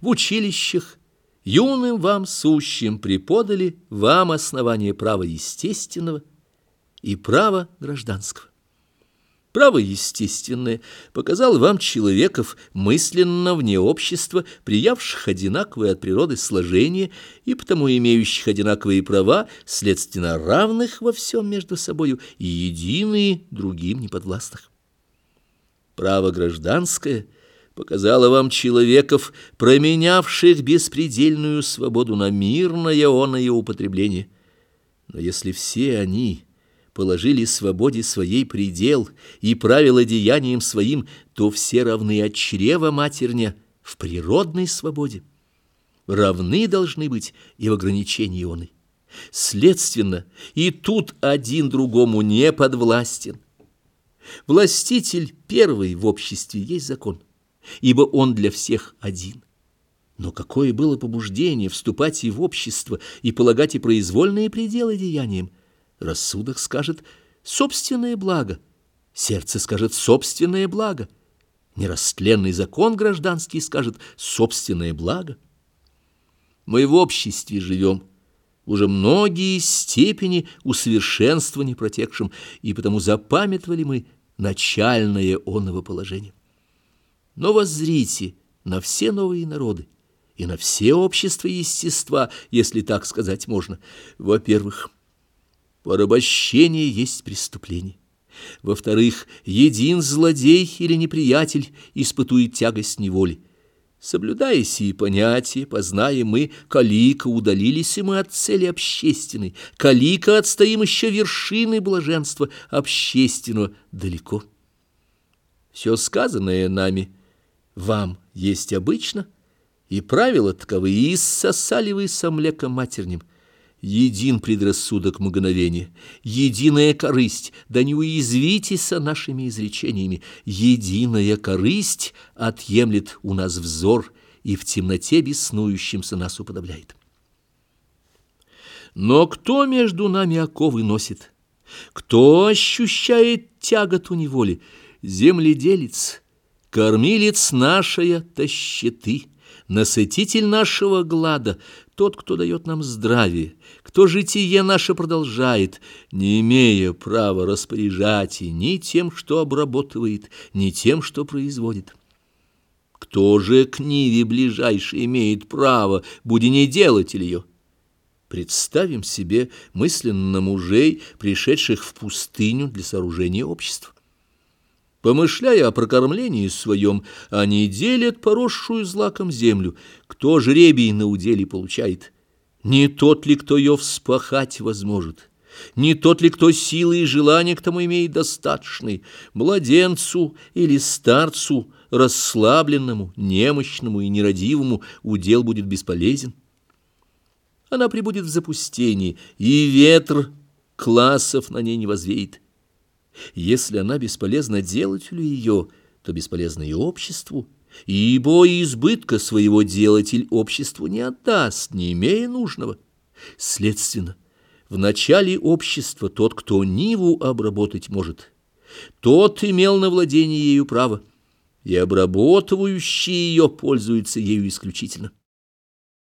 В училищах юным вам сущим преподали вам основание права естественного и права гражданского. Право естественное показал вам человеков мысленно вне общества, приявших одинаковые от природы сложения и потому имеющих одинаковые права, следственно равных во всем между собою и единые другим неподвластных. Право гражданское показало вам человеков, променявших беспредельную свободу на мирное оное употребление. Но если все они положили свободе своей предел и правила деянием своим, то все равны от чрева матерня в природной свободе. Равны должны быть и в ограничении ионы. Следственно, и тут один другому не подвластен. Властитель первый в обществе есть закон, ибо он для всех один. Но какое было побуждение вступать и в общество, и полагать и произвольные пределы деяниям? Рассудок скажет «собственное благо», сердце скажет «собственное благо», нерастленный закон гражданский скажет «собственное благо». Мы в обществе живем, уже многие степени усовершенствования протекшим, и потому запамятовали мы начальное оного положение. Но воззрите на все новые народы и на все общества естества, если так сказать можно. Во-первых, Порабощение есть преступление. Во-вторых, един злодей или неприятель испытует тягость неволи. Соблюдая сии понятия, познаем мы, калика удалились и мы от цели общественной, калика отстоим еще вершины блаженства общественного далеко. Все сказанное нами вам есть обычно, и правила таковы, и иссосали вы со млеком матерним – един предрассудок мгновения, единая корысть, да не уязвитесь нашими изречениями, единая корысть отъемлет у нас взор и в темноте беснующимся нас уподобляет. Но кто между нами оковы носит? Кто ощущает тяготу неволи? Земледелец, кормилец нашая тащеты, насытитель нашего глада, тот, кто дает нам здравие, кто житие наше продолжает, не имея права распоряжать и ни тем, что обработывает, ни тем, что производит. Кто же к Ниве ближайший имеет право, буди не делать ее? Представим себе мысленно мужей, пришедших в пустыню для сооружения общества. Помышляя о прокормлении своем, они делят поросшую злаком землю. Кто жребий на уделе получает? Не тот ли, кто ее вспахать возможет? Не тот ли, кто силы и желания к тому имеет достаточный? Младенцу или старцу, расслабленному, немощному и нерадивому удел будет бесполезен? Она прибудет в запустении, и ветр классов на ней не возвеет. Если она бесполезна делателю ее, то бесполезна и обществу, ибо избытка своего делатель обществу не отдаст, не имея нужного. Следственно, в начале общества тот, кто Ниву обработать может, тот имел на владение ею право, и обработывающий ее пользуется ею исключительно.